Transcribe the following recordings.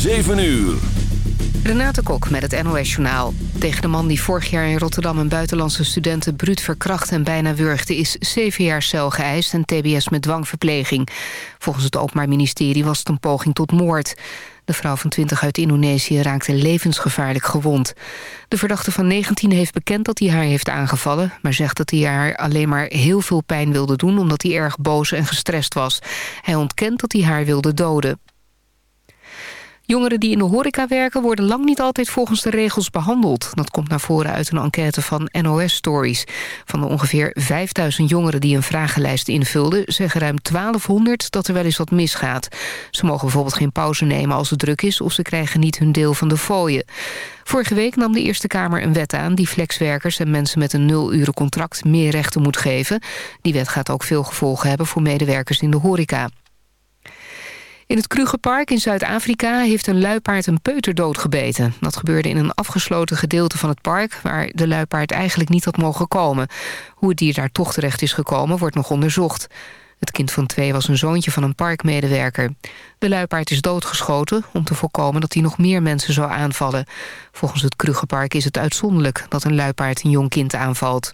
7 uur. Renate Kok met het NOS Journaal. Tegen de man die vorig jaar in Rotterdam een buitenlandse studenten bruut verkracht en bijna wurgde... is zeven jaar cel geëist en tbs met dwangverpleging. Volgens het Openbaar Ministerie was het een poging tot moord. De vrouw van 20 uit Indonesië raakte levensgevaarlijk gewond. De verdachte van 19 heeft bekend dat hij haar heeft aangevallen... maar zegt dat hij haar alleen maar heel veel pijn wilde doen... omdat hij erg boos en gestrest was. Hij ontkent dat hij haar wilde doden. Jongeren die in de horeca werken worden lang niet altijd volgens de regels behandeld. Dat komt naar voren uit een enquête van NOS Stories. Van de ongeveer 5000 jongeren die een vragenlijst invulden... zeggen ruim 1200 dat er wel eens wat misgaat. Ze mogen bijvoorbeeld geen pauze nemen als het druk is... of ze krijgen niet hun deel van de fooien. Vorige week nam de Eerste Kamer een wet aan... die flexwerkers en mensen met een nul-uren contract meer rechten moet geven. Die wet gaat ook veel gevolgen hebben voor medewerkers in de horeca. In het Krugerpark in Zuid-Afrika heeft een luipaard een peuter doodgebeten. Dat gebeurde in een afgesloten gedeelte van het park... waar de luipaard eigenlijk niet had mogen komen. Hoe het dier daar toch terecht is gekomen, wordt nog onderzocht. Het kind van twee was een zoontje van een parkmedewerker. De luipaard is doodgeschoten om te voorkomen dat hij nog meer mensen zou aanvallen. Volgens het Krugerpark is het uitzonderlijk dat een luipaard een jong kind aanvalt.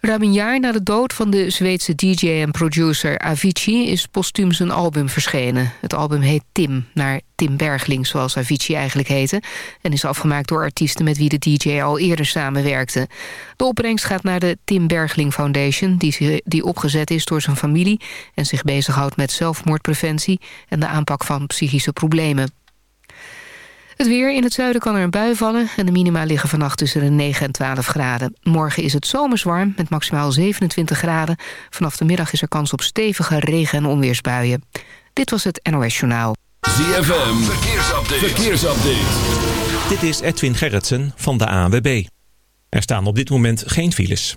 Ruim een jaar na de dood van de Zweedse DJ en producer Avicii... is postuum zijn album verschenen. Het album heet Tim, naar Tim Bergling, zoals Avicii eigenlijk heette... en is afgemaakt door artiesten met wie de DJ al eerder samenwerkte. De opbrengst gaat naar de Tim Bergling Foundation... die, die opgezet is door zijn familie... en zich bezighoudt met zelfmoordpreventie... en de aanpak van psychische problemen. Het weer in het zuiden kan er een bui vallen... en de minima liggen vannacht tussen de 9 en 12 graden. Morgen is het zomers warm met maximaal 27 graden. Vanaf de middag is er kans op stevige regen- en onweersbuien. Dit was het NOS Journaal. ZFM, verkeersupdate. verkeersupdate. Dit is Edwin Gerritsen van de ANWB. Er staan op dit moment geen files.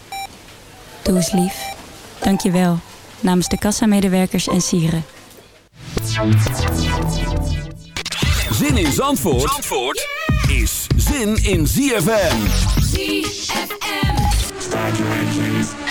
Doe eens lief. Dank je wel. Namens de kassamedewerkers en sieren. Zin in Zandvoort, Zandvoort is zin in ZFM. ZFM. ZFM.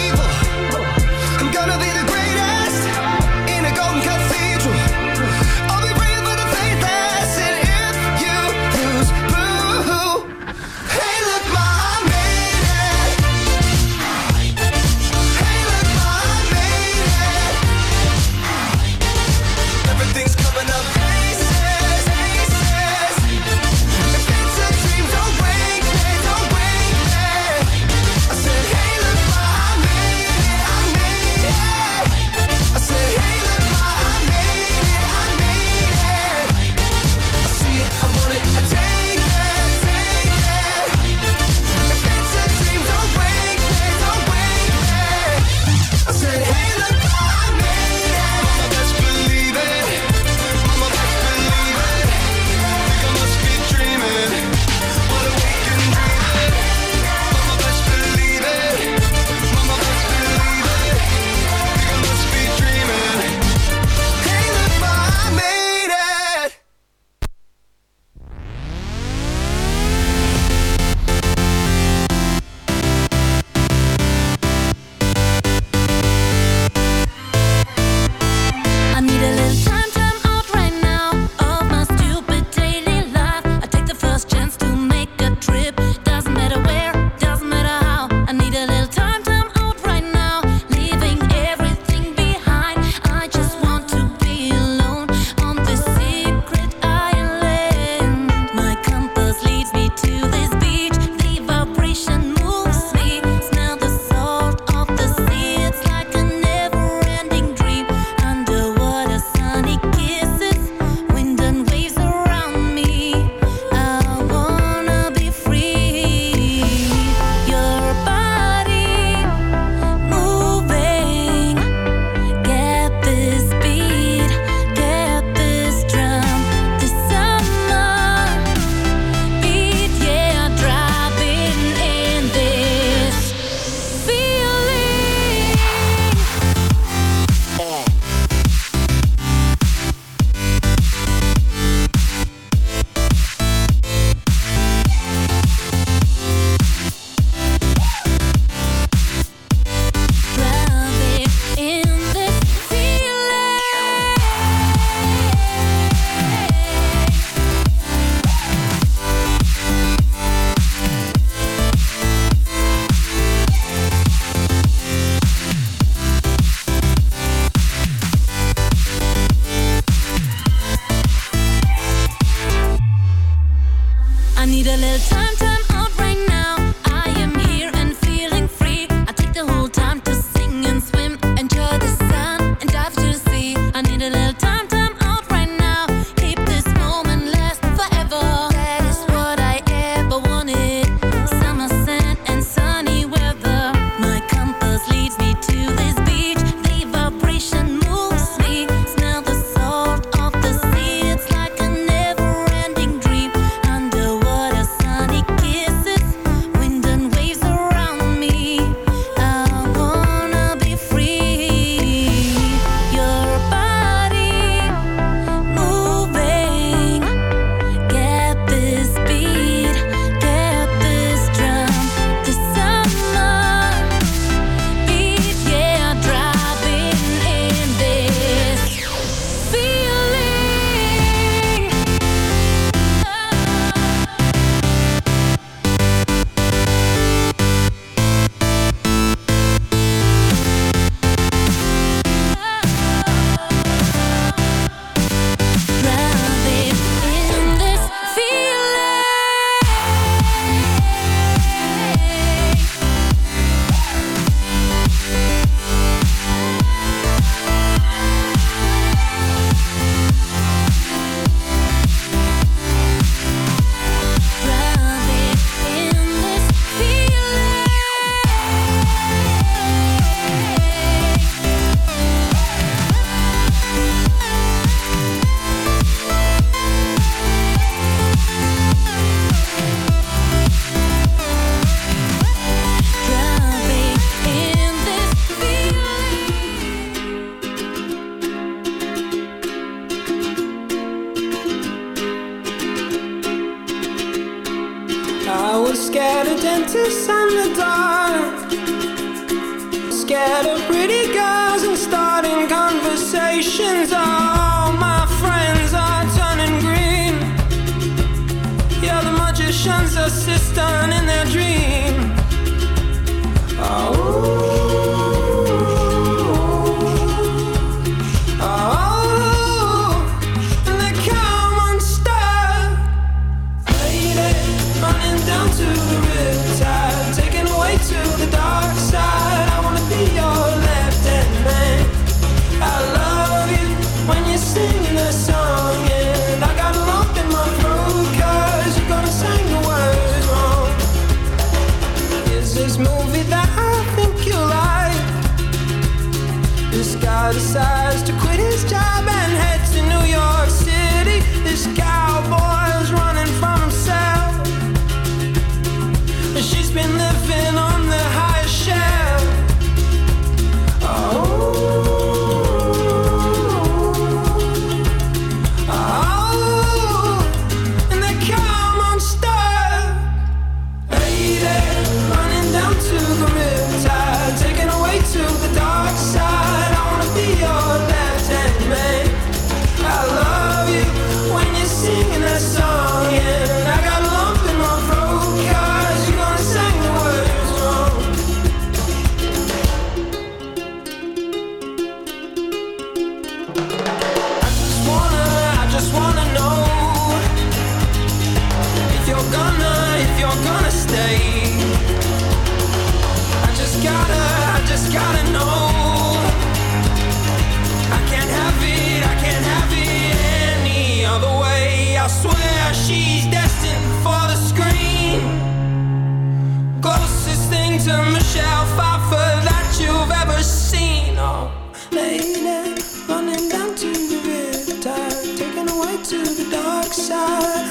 dark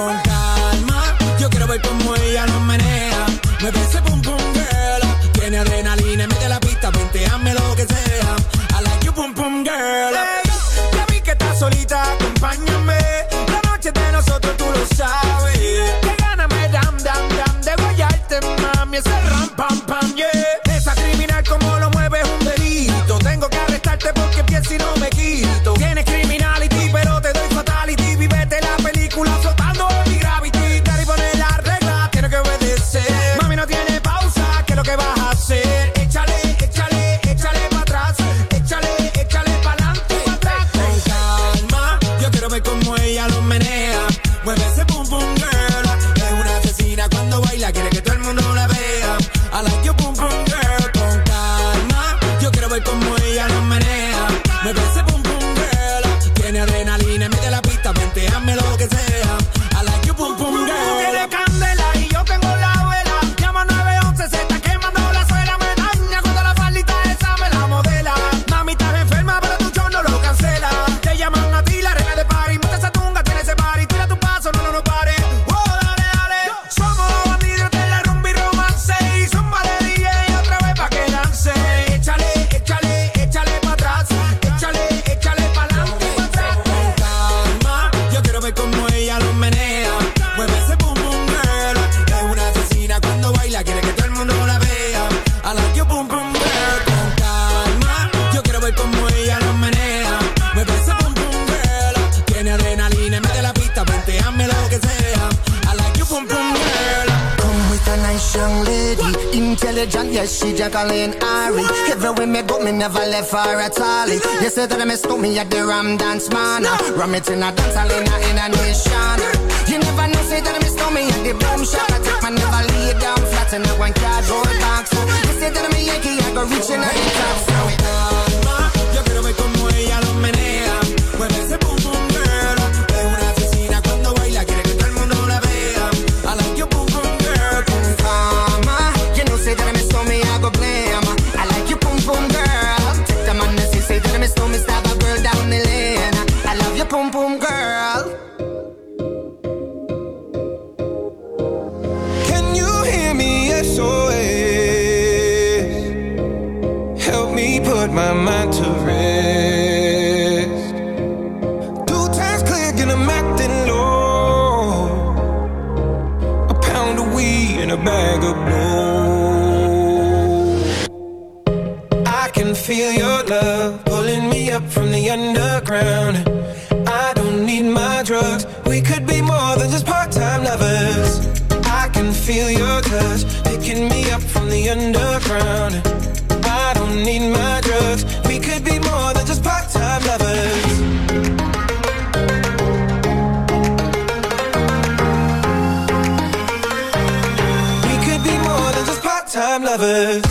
Cómo ella lo menea. Mueve ese boom boom girl. Tiene adrenalina, mete la pista, venteame lo que sea. I like your boom boom girl. Hey, ya vi que estás solita, acompáñame. Jacqueline Ari. Everywhere me go, me never left her at all. You said that I miss me at the Ram Dance Man. Ram it in a dance hall in a, a nation. You never know, say that I miss me at the boom shop. I take my never lay down flat in a one cardboard box. You said that I'm a Yankee, I go reaching out the top. So it drugs. We could be more than just part-time lovers. We could be more than just part-time lovers.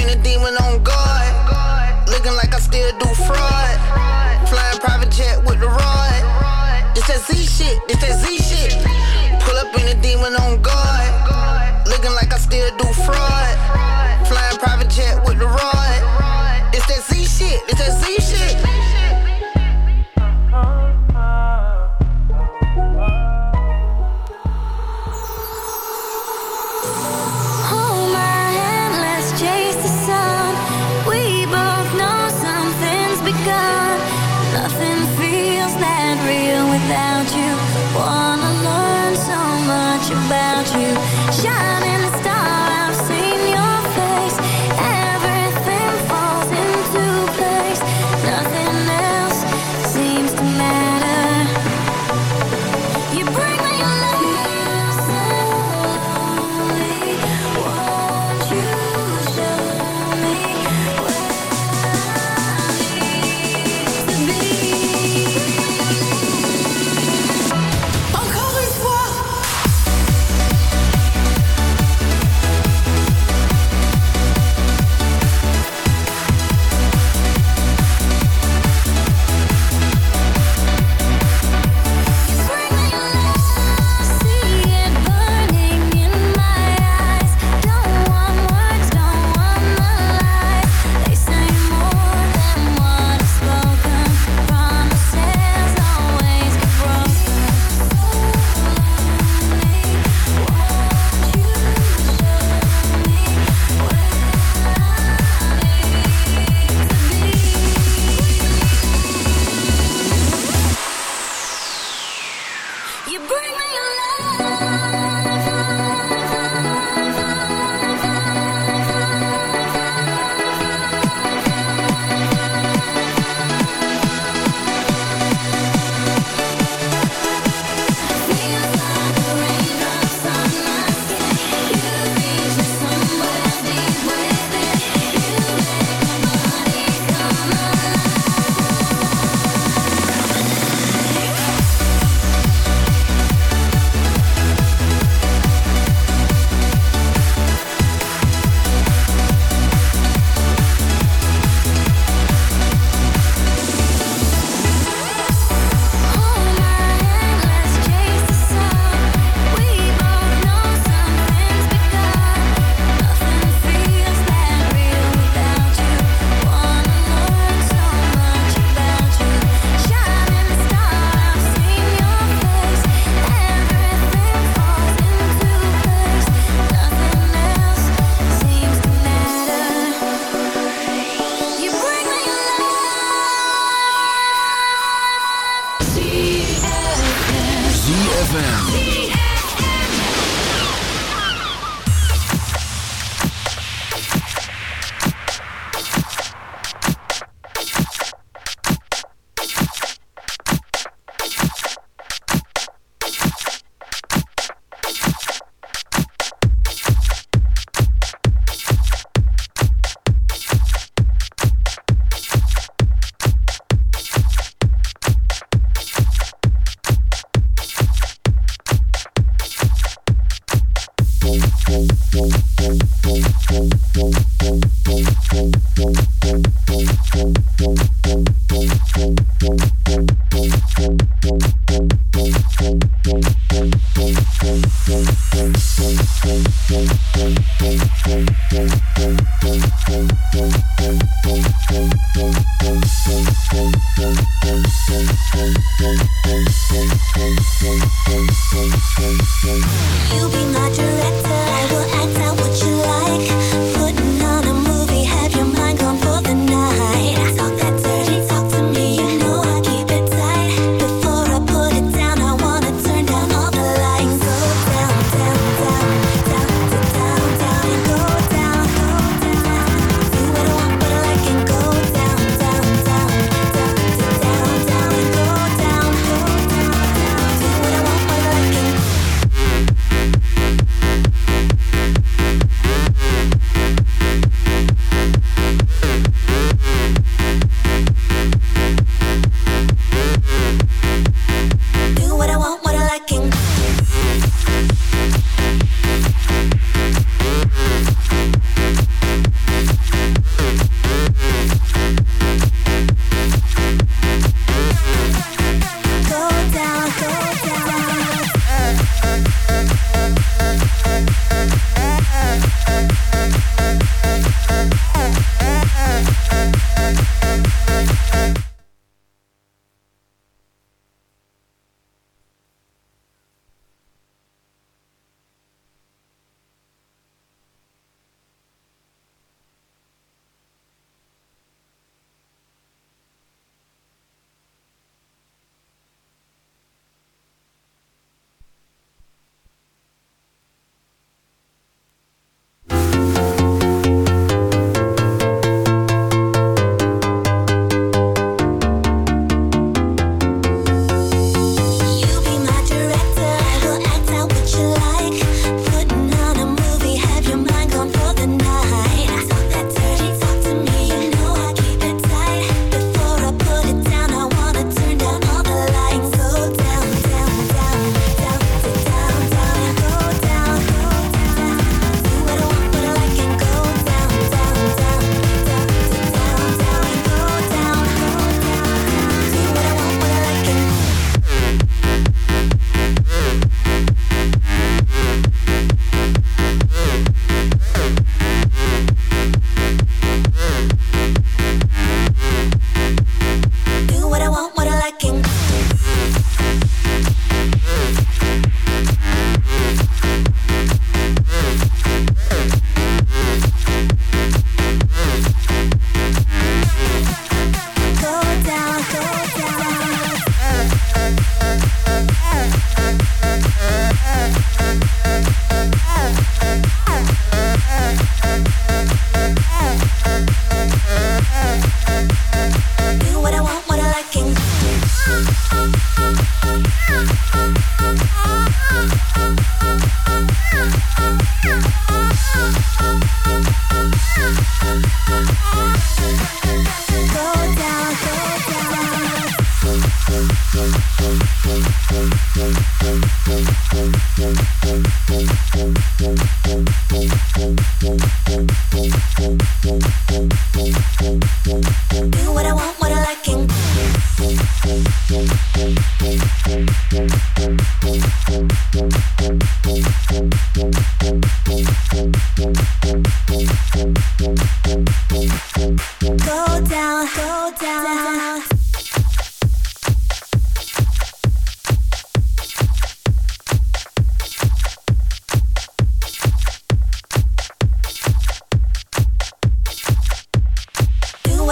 In a demon on guard. Looking like I still do fraud. Flying private jet with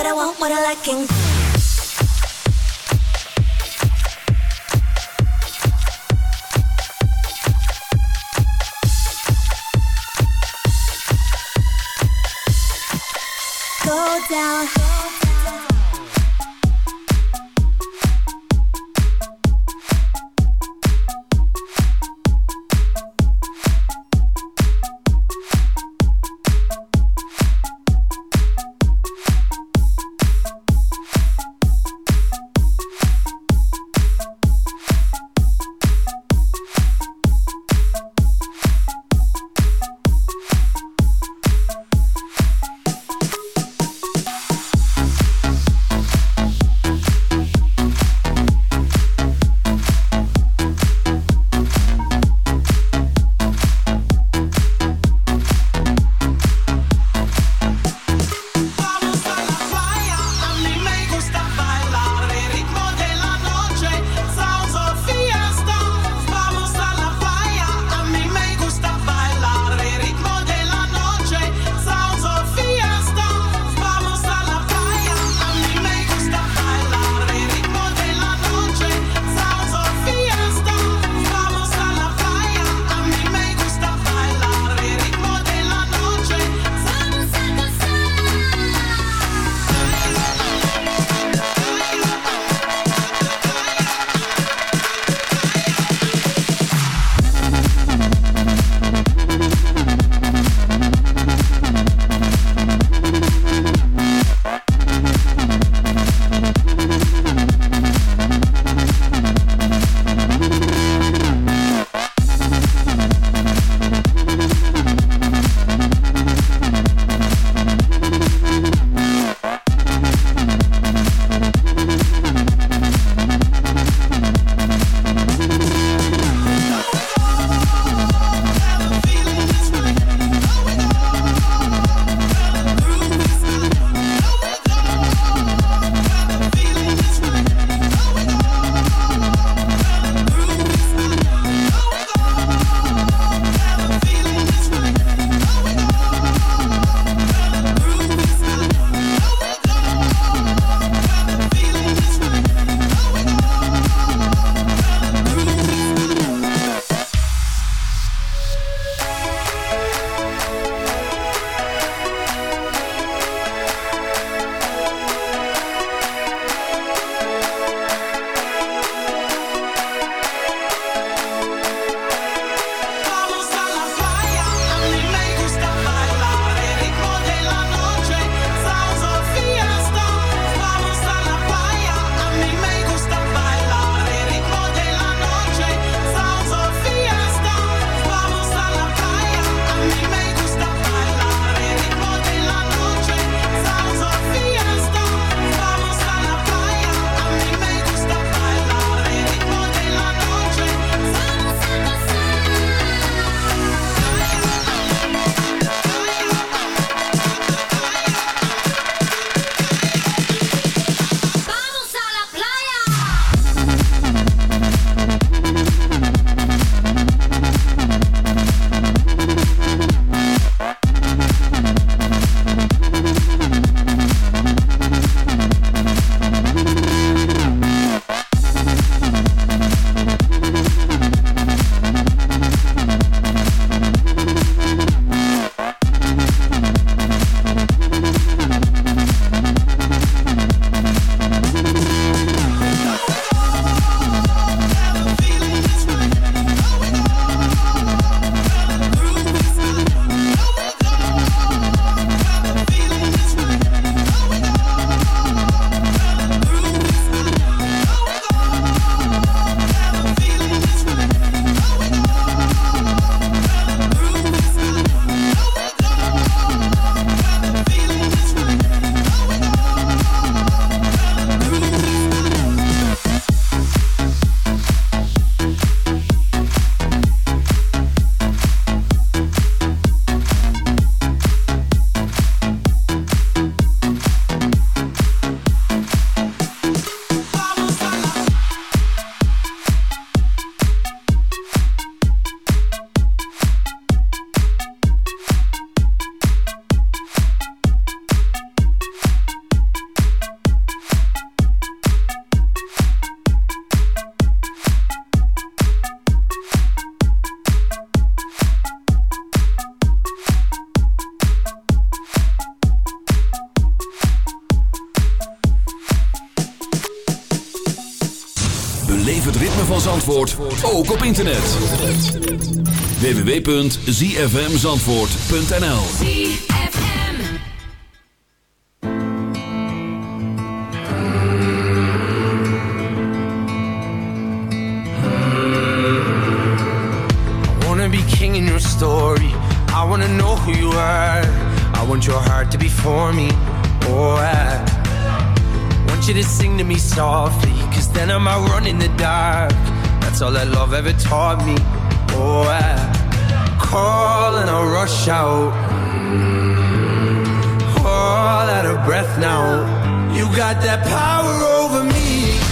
what I want, what I like, and go down. www.zfmzandvoort.nl I wanna be king in your story. I wanna know who you are. I want your heart to be for me. Oh, I want you to sing to me softly. Cause then I might run in the dark. That's all that love ever taught me. Oh, I call and I rush out. All out of breath now. You got that power over me.